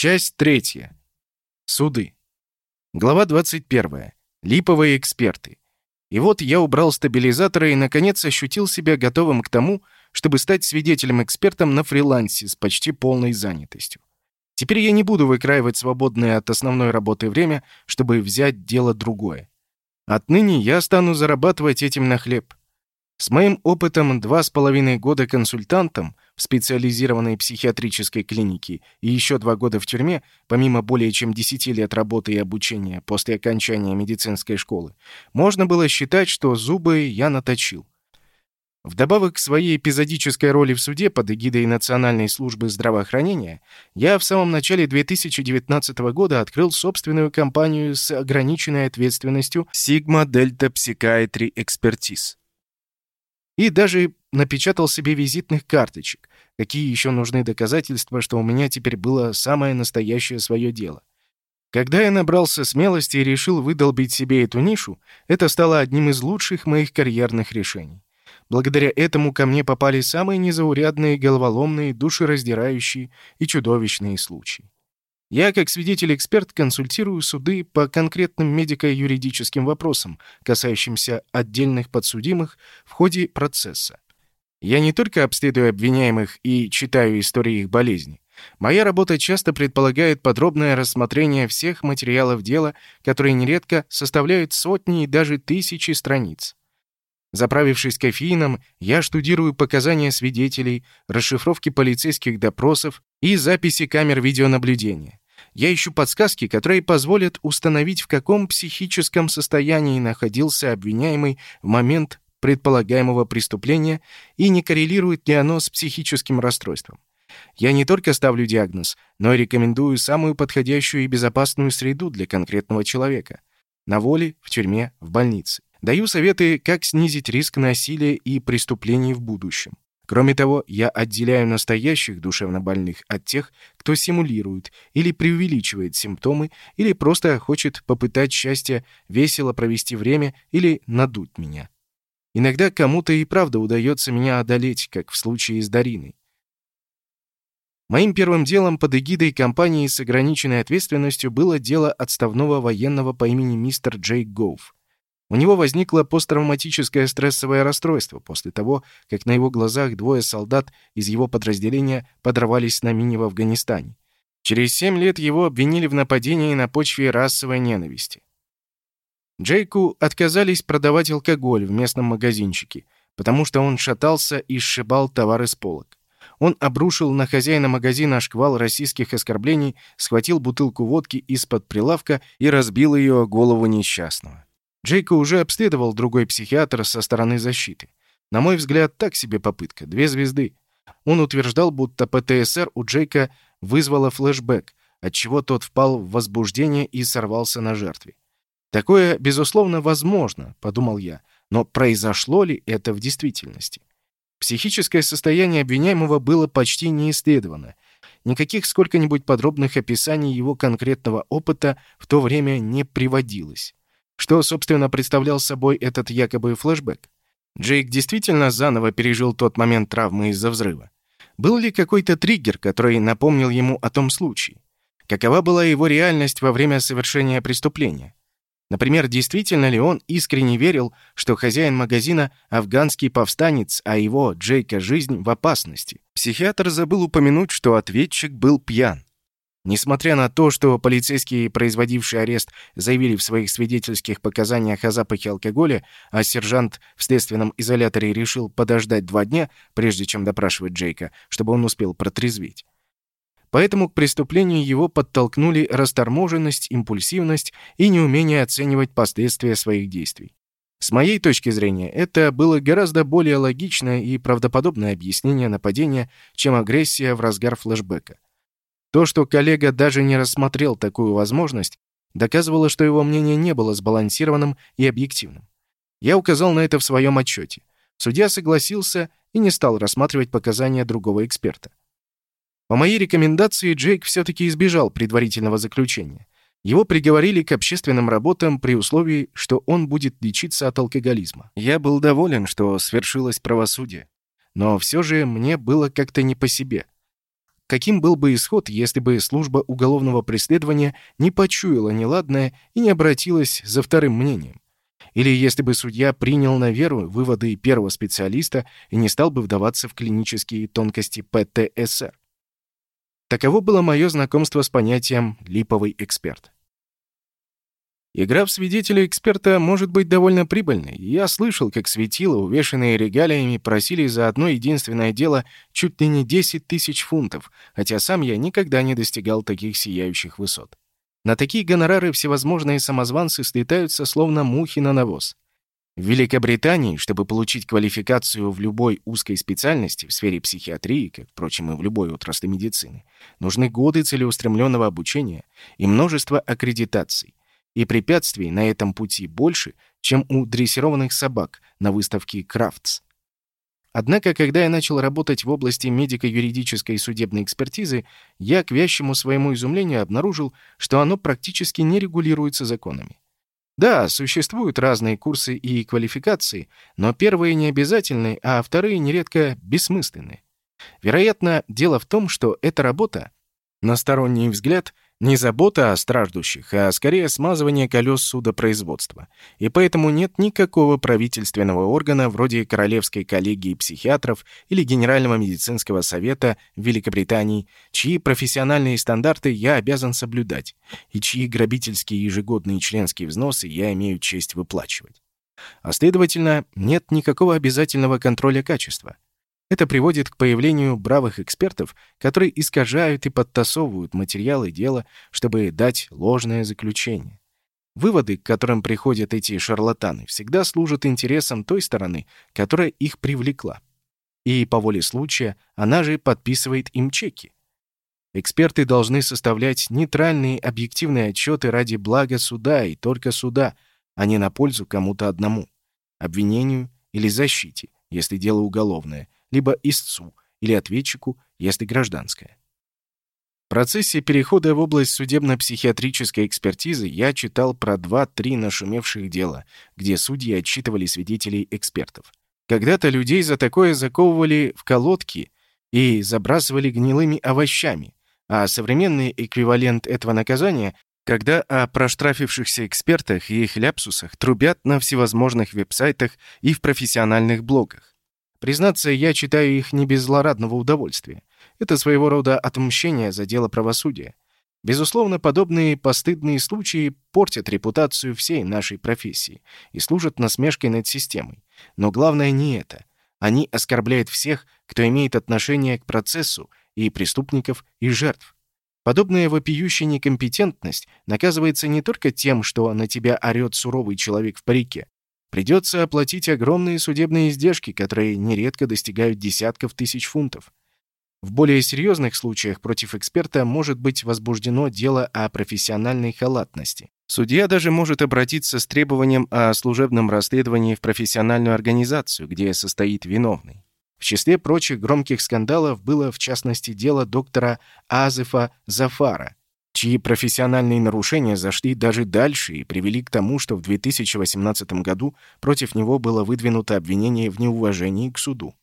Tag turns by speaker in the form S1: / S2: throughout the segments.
S1: Часть третья. Суды. Глава 21. Липовые эксперты. И вот я убрал стабилизаторы и, наконец, ощутил себя готовым к тому, чтобы стать свидетелем-экспертом на фрилансе с почти полной занятостью. Теперь я не буду выкраивать свободное от основной работы время, чтобы взять дело другое. Отныне я стану зарабатывать этим на хлеб. С моим опытом два с половиной года консультантом в специализированной психиатрической клинике и еще два года в тюрьме, помимо более чем 10 лет работы и обучения после окончания медицинской школы, можно было считать, что зубы я наточил. Вдобавок к своей эпизодической роли в суде под эгидой Национальной службы здравоохранения, я в самом начале 2019 года открыл собственную компанию с ограниченной ответственностью Sigma Delta Psychiatry Expertise. И даже напечатал себе визитных карточек. Какие еще нужны доказательства, что у меня теперь было самое настоящее свое дело? Когда я набрался смелости и решил выдолбить себе эту нишу, это стало одним из лучших моих карьерных решений. Благодаря этому ко мне попали самые незаурядные, головоломные, душераздирающие и чудовищные случаи. Я, как свидетель-эксперт, консультирую суды по конкретным медико-юридическим вопросам, касающимся отдельных подсудимых в ходе процесса. Я не только обследую обвиняемых и читаю истории их болезни. Моя работа часто предполагает подробное рассмотрение всех материалов дела, которые нередко составляют сотни и даже тысячи страниц. Заправившись кофеином, я штудирую показания свидетелей, расшифровки полицейских допросов и записи камер видеонаблюдения. Я ищу подсказки, которые позволят установить, в каком психическом состоянии находился обвиняемый в момент предполагаемого преступления и не коррелирует ли оно с психическим расстройством. Я не только ставлю диагноз, но и рекомендую самую подходящую и безопасную среду для конкретного человека. На воле, в тюрьме, в больнице. Даю советы, как снизить риск насилия и преступлений в будущем. Кроме того, я отделяю настоящих душевнобольных от тех, кто симулирует или преувеличивает симптомы, или просто хочет попытать счастье, весело провести время или надуть меня. Иногда кому-то и правда удается меня одолеть, как в случае с Дариной. Моим первым делом под эгидой компании с ограниченной ответственностью было дело отставного военного по имени мистер Джейк Гоуф. У него возникло посттравматическое стрессовое расстройство после того, как на его глазах двое солдат из его подразделения подорвались на мине в Афганистане. Через семь лет его обвинили в нападении на почве расовой ненависти. Джейку отказались продавать алкоголь в местном магазинчике, потому что он шатался и сшибал товары с полок. Он обрушил на хозяина магазина шквал российских оскорблений, схватил бутылку водки из-под прилавка и разбил ее о голову несчастного. Джейка уже обследовал другой психиатр со стороны защиты. На мой взгляд, так себе попытка. Две звезды. Он утверждал, будто ПТСР у Джейка вызвало флешбэк, отчего тот впал в возбуждение и сорвался на жертве. «Такое, безусловно, возможно», — подумал я, но произошло ли это в действительности? Психическое состояние обвиняемого было почти не исследовано. Никаких сколько-нибудь подробных описаний его конкретного опыта в то время не приводилось. Что, собственно, представлял собой этот якобы флешбэк? Джейк действительно заново пережил тот момент травмы из-за взрыва? Был ли какой-то триггер, который напомнил ему о том случае? Какова была его реальность во время совершения преступления? Например, действительно ли он искренне верил, что хозяин магазина — афганский повстанец, а его, Джейка, жизнь в опасности? Психиатр забыл упомянуть, что ответчик был пьян. Несмотря на то, что полицейские, производившие арест, заявили в своих свидетельских показаниях о запахе алкоголя, а сержант в следственном изоляторе решил подождать два дня, прежде чем допрашивать Джейка, чтобы он успел протрезветь. Поэтому к преступлению его подтолкнули расторможенность, импульсивность и неумение оценивать последствия своих действий. С моей точки зрения, это было гораздо более логичное и правдоподобное объяснение нападения, чем агрессия в разгар флешбека. То, что коллега даже не рассмотрел такую возможность, доказывало, что его мнение не было сбалансированным и объективным. Я указал на это в своем отчете. Судья согласился и не стал рассматривать показания другого эксперта. По моей рекомендации Джейк все-таки избежал предварительного заключения. Его приговорили к общественным работам при условии, что он будет лечиться от алкоголизма. Я был доволен, что свершилось правосудие. Но все же мне было как-то не по себе. Каким был бы исход, если бы служба уголовного преследования не почуяла неладное и не обратилась за вторым мнением. Или если бы судья принял на веру выводы первого специалиста и не стал бы вдаваться в клинические тонкости ПТСР. Таково было мое знакомство с понятием «липовый эксперт». Игра в свидетеля-эксперта может быть довольно прибыльной. Я слышал, как светила, увешанные регалиями, просили за одно единственное дело чуть ли не 10 тысяч фунтов, хотя сам я никогда не достигал таких сияющих высот. На такие гонорары всевозможные самозванцы слетаются словно мухи на навоз. В Великобритании, чтобы получить квалификацию в любой узкой специальности в сфере психиатрии, как, впрочем, и в любой отрасли медицины, нужны годы целеустремленного обучения и множество аккредитаций. И препятствий на этом пути больше, чем у дрессированных собак на выставке «Крафтс». Однако, когда я начал работать в области медико-юридической и судебной экспертизы, я, к вящему своему изумлению, обнаружил, что оно практически не регулируется законами. Да, существуют разные курсы и квалификации, но первые не обязательны, а вторые нередко бессмысленны. Вероятно, дело в том, что эта работа, на сторонний взгляд, не забота о страждущих, а скорее смазывание колес судопроизводства. И поэтому нет никакого правительственного органа вроде Королевской коллегии психиатров или Генерального медицинского совета Великобритании, чьи профессиональные стандарты я обязан соблюдать, и чьи грабительские ежегодные членские взносы я имею честь выплачивать. А следовательно, нет никакого обязательного контроля качества. Это приводит к появлению бравых экспертов, которые искажают и подтасовывают материалы дела, чтобы дать ложное заключение. Выводы, к которым приходят эти шарлатаны, всегда служат интересам той стороны, которая их привлекла. И по воле случая она же подписывает им чеки. Эксперты должны составлять нейтральные объективные отчеты ради блага суда и только суда, а не на пользу кому-то одному, обвинению или защите, если дело уголовное, либо истцу или ответчику, если гражданское. В процессе перехода в область судебно-психиатрической экспертизы я читал про два-три нашумевших дела, где судьи отчитывали свидетелей экспертов. Когда-то людей за такое заковывали в колодки и забрасывали гнилыми овощами, а современный эквивалент этого наказания когда о проштрафившихся экспертах и их ляпсусах трубят на всевозможных веб-сайтах и в профессиональных блогах. Признаться, я читаю их не без злорадного удовольствия. Это своего рода отмщение за дело правосудия. Безусловно, подобные постыдные случаи портят репутацию всей нашей профессии и служат насмешкой над системой. Но главное не это. Они оскорбляют всех, кто имеет отношение к процессу, и преступников, и жертв. Подобная вопиющая некомпетентность наказывается не только тем, что на тебя орёт суровый человек в парике, Придется оплатить огромные судебные издержки, которые нередко достигают десятков тысяч фунтов. В более серьезных случаях против эксперта может быть возбуждено дело о профессиональной халатности. Судья даже может обратиться с требованием о служебном расследовании в профессиональную организацию, где состоит виновный. В числе прочих громких скандалов было, в частности, дело доктора Азефа Зафара, чьи профессиональные нарушения зашли даже дальше и привели к тому, что в 2018 году против него было выдвинуто обвинение в неуважении к суду.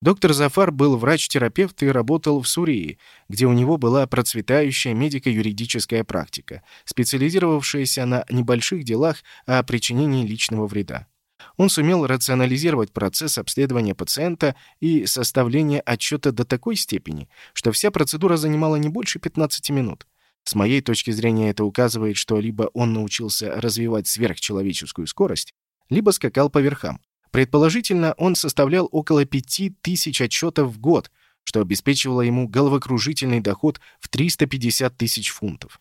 S1: Доктор Зафар был врач-терапевт и работал в Сурии, где у него была процветающая медико-юридическая практика, специализировавшаяся на небольших делах о причинении личного вреда. Он сумел рационализировать процесс обследования пациента и составления отчета до такой степени, что вся процедура занимала не больше 15 минут. С моей точки зрения это указывает, что либо он научился развивать сверхчеловеческую скорость, либо скакал по верхам. Предположительно, он составлял около 5000 отчетов в год, что обеспечивало ему головокружительный доход в 350 тысяч фунтов.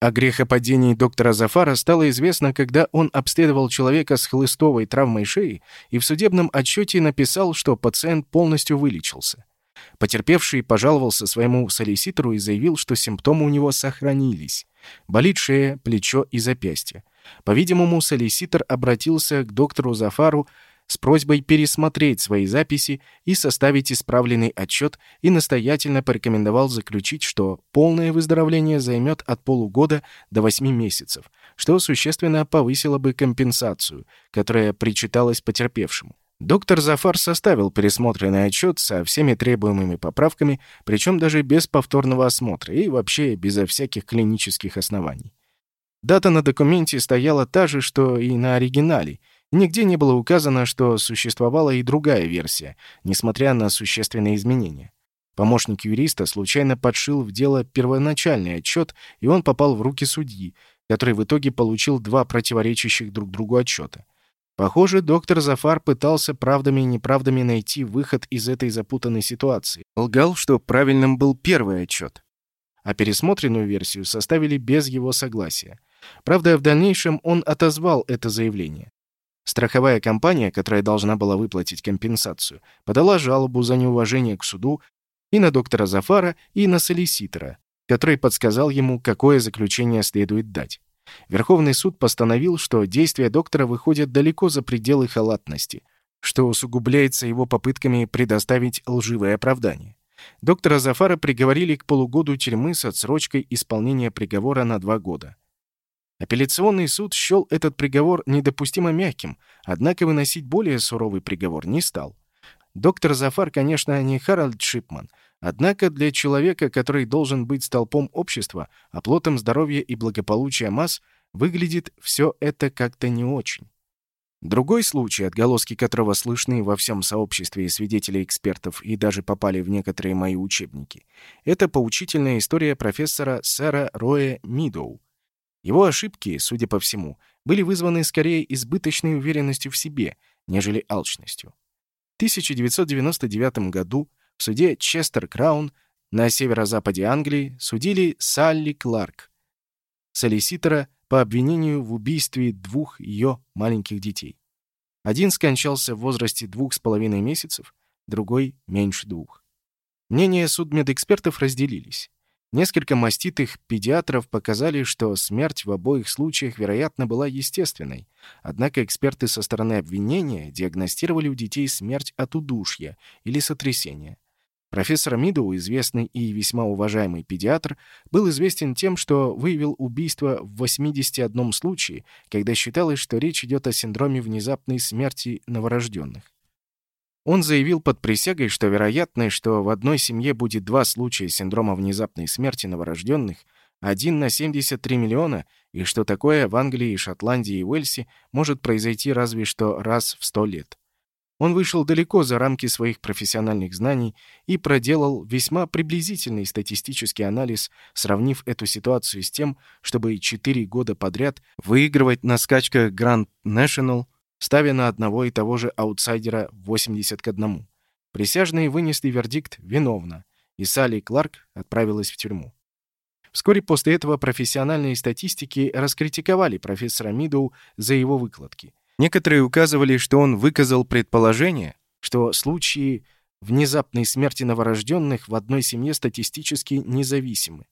S1: О грехопадении доктора Зафара стало известно, когда он обследовал человека с хлыстовой травмой шеи и в судебном отчете написал, что пациент полностью вылечился. Потерпевший пожаловался своему солиситору и заявил, что симптомы у него сохранились. Болит шея, плечо и запястье. По-видимому, солиситор обратился к доктору Зафару с просьбой пересмотреть свои записи и составить исправленный отчет и настоятельно порекомендовал заключить, что полное выздоровление займет от полугода до 8 месяцев, что существенно повысило бы компенсацию, которая причиталась потерпевшему. Доктор Зафар составил пересмотренный отчет со всеми требуемыми поправками, причем даже без повторного осмотра и вообще безо всяких клинических оснований. Дата на документе стояла та же, что и на оригинале. Нигде не было указано, что существовала и другая версия, несмотря на существенные изменения. Помощник юриста случайно подшил в дело первоначальный отчет, и он попал в руки судьи, который в итоге получил два противоречащих друг другу отчета. Похоже, доктор Зафар пытался правдами и неправдами найти выход из этой запутанной ситуации. Лгал, что правильным был первый отчет. А пересмотренную версию составили без его согласия. Правда, в дальнейшем он отозвал это заявление. Страховая компания, которая должна была выплатить компенсацию, подала жалобу за неуважение к суду и на доктора Зафара, и на солиситора, который подсказал ему, какое заключение следует дать. Верховный суд постановил, что действия доктора выходят далеко за пределы халатности, что усугубляется его попытками предоставить лживое оправдание. Доктора Зафара приговорили к полугоду тюрьмы с отсрочкой исполнения приговора на два года. Апелляционный суд счел этот приговор недопустимо мягким, однако выносить более суровый приговор не стал. Доктор Зафар, конечно, не Харальд Шипман, Однако для человека, который должен быть столпом общества, оплотом здоровья и благополучия масс, выглядит все это как-то не очень. Другой случай, отголоски которого слышны во всем сообществе свидетелей экспертов и даже попали в некоторые мои учебники, это поучительная история профессора сэра Роя Мидоу. Его ошибки, судя по всему, были вызваны скорее избыточной уверенностью в себе, нежели алчностью. В 1999 году в суде Честер Краун на северо-западе Англии судили Салли Кларк, солиситора по обвинению в убийстве двух ее маленьких детей. Один скончался в возрасте двух с половиной месяцев, другой — меньше двух. Мнения судмедэкспертов разделились. Несколько маститых педиатров показали, что смерть в обоих случаях, вероятно, была естественной. Однако эксперты со стороны обвинения диагностировали у детей смерть от удушья или сотрясения. Профессор Мидоу, известный и весьма уважаемый педиатр, был известен тем, что выявил убийство в 81 случае, когда считалось, что речь идет о синдроме внезапной смерти новорожденных. Он заявил под присягой, что вероятность, что в одной семье будет два случая синдрома внезапной смерти новорожденных, один на 73 миллиона, и что такое в Англии, Шотландии и Уэльсе может произойти разве что раз в сто лет. Он вышел далеко за рамки своих профессиональных знаний и проделал весьма приблизительный статистический анализ, сравнив эту ситуацию с тем, чтобы четыре года подряд выигрывать на скачках Grand National, ставя на одного и того же аутсайдера 80 к 1. Присяжные вынесли вердикт «виновна», и Салли Кларк отправилась в тюрьму. Вскоре после этого профессиональные статистики раскритиковали профессора Мидоу за его выкладки – Некоторые указывали, что он выказал предположение, что случаи внезапной смерти новорожденных в одной семье статистически независимы,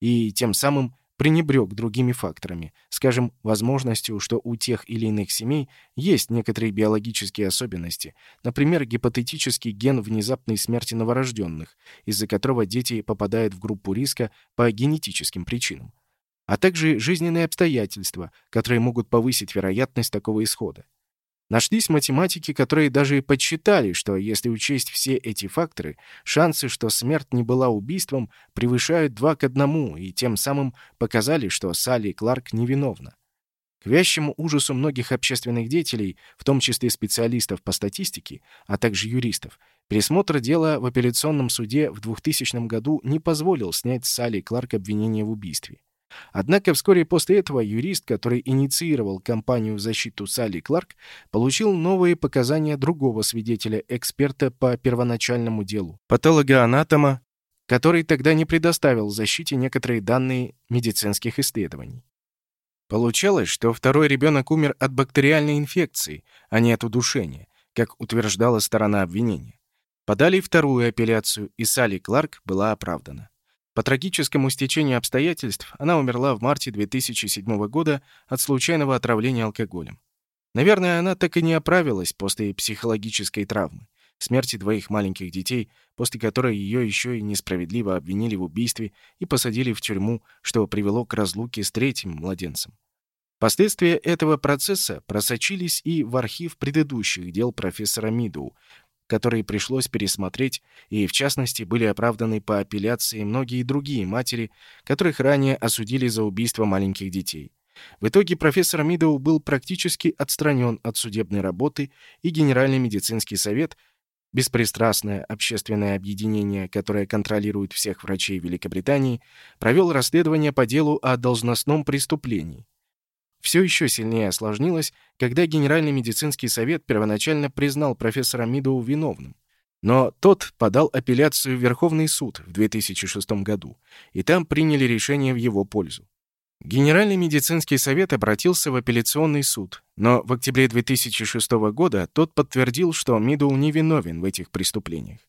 S1: и тем самым пренебрег другими факторами, скажем, возможностью, что у тех или иных семей есть некоторые биологические особенности, например, гипотетический ген внезапной смерти новорожденных, из-за которого дети попадают в группу риска по генетическим причинам а также жизненные обстоятельства, которые могут повысить вероятность такого исхода. Нашлись математики, которые даже подсчитали, что если учесть все эти факторы, шансы, что смерть не была убийством, превышают 2 к 1, и тем самым показали, что Салли Кларк невиновна. К вящему ужасу многих общественных деятелей, в том числе специалистов по статистике, а также юристов, пересмотр дела в апелляционном суде в 2000 году не позволил снять с Салли Кларк обвинение в убийстве. Однако вскоре после этого юрист, который инициировал кампанию в защиту Салли Кларк, получил новые показания другого свидетеля-эксперта по первоначальному делу, патологоанатома, который тогда не предоставил защите некоторые данные медицинских исследований. Получалось, что второй ребенок умер от бактериальной инфекции, а не от удушения, как утверждала сторона обвинения. Подали вторую апелляцию, и Салли Кларк была оправдана. По трагическому стечению обстоятельств она умерла в марте 2007 года от случайного отравления алкоголем. Наверное, она так и не оправилась после психологической травмы, смерти двоих маленьких детей, после которой ее еще и несправедливо обвинили в убийстве и посадили в тюрьму, что привело к разлуке с третьим младенцем. Последствия этого процесса просочились и в архив предыдущих дел профессора Мидоу, которые пришлось пересмотреть, и, в частности, были оправданы по апелляции многие другие матери, которых ранее осудили за убийство маленьких детей. В итоге профессор Мидоу был практически отстранен от судебной работы, и Генеральный медицинский совет, беспристрастное общественное объединение, которое контролирует всех врачей Великобритании, провел расследование по делу о должностном преступлении. Все еще сильнее осложнилось, когда Генеральный медицинский совет первоначально признал профессора Мидоу виновным. Но тот подал апелляцию в Верховный суд в 2006 году, и там приняли решение в его пользу. Генеральный медицинский совет обратился в апелляционный суд, но в октябре 2006 года тот подтвердил, что Мидоу невиновен в этих преступлениях.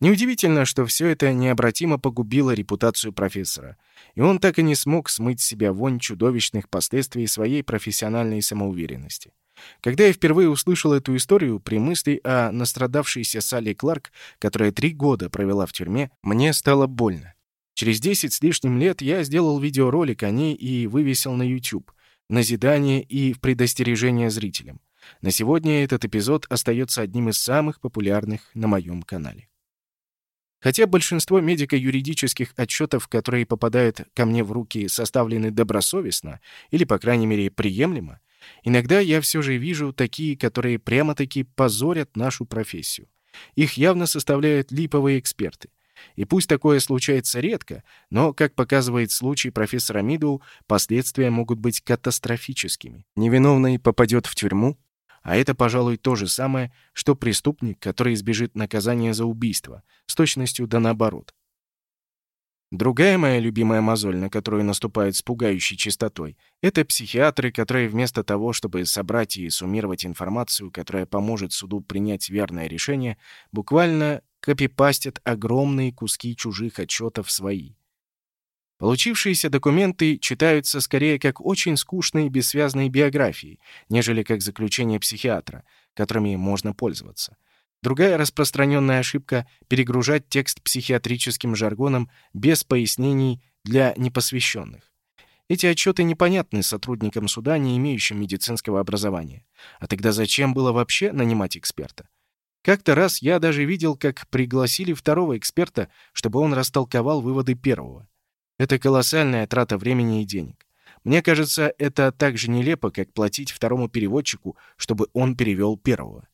S1: Неудивительно, что все это необратимо погубило репутацию профессора, и он так и не смог смыть себя вонь чудовищных последствий своей профессиональной самоуверенности. Когда я впервые услышал эту историю, при мысли о настрадавшейся Салли Кларк, которая три года провела в тюрьме, мне стало больно. Через 10 с лишним лет я сделал видеоролик о ней и вывесил на YouTube, назидание и в предостережение зрителям. На сегодня этот эпизод остается одним из самых популярных на моем канале. Хотя большинство медико-юридических отчетов, которые попадают ко мне в руки, составлены добросовестно или, по крайней мере, приемлемо, иногда я все же вижу такие, которые прямо-таки позорят нашу профессию. Их явно составляют липовые эксперты. И пусть такое случается редко, но, как показывает случай профессора Мидоу, последствия могут быть катастрофическими. Невиновный попадет в тюрьму, а это, пожалуй, то же самое, что преступник, который избежит наказания за убийство, с точностью да наоборот. Другая моя любимая мозоль, на которую наступают с пугающей частотой, это психиатры, которые вместо того, чтобы собрать и суммировать информацию, которая поможет суду принять верное решение, буквально копипастят огромные куски чужих отчетов свои. Получившиеся документы читаются скорее как очень скучные бессвязные биографии, нежели как заключение психиатра, которыми можно пользоваться. Другая распространенная ошибка — перегружать текст психиатрическим жаргоном без пояснений для непосвященных. Эти отчеты непонятны сотрудникам суда, не имеющим медицинского образования. А тогда зачем было вообще нанимать эксперта? Как-то раз я даже видел, как пригласили второго эксперта, чтобы он растолковал выводы первого. Это колоссальная трата времени и денег. Мне кажется, это так же нелепо, как платить второму переводчику, чтобы он перевел первого.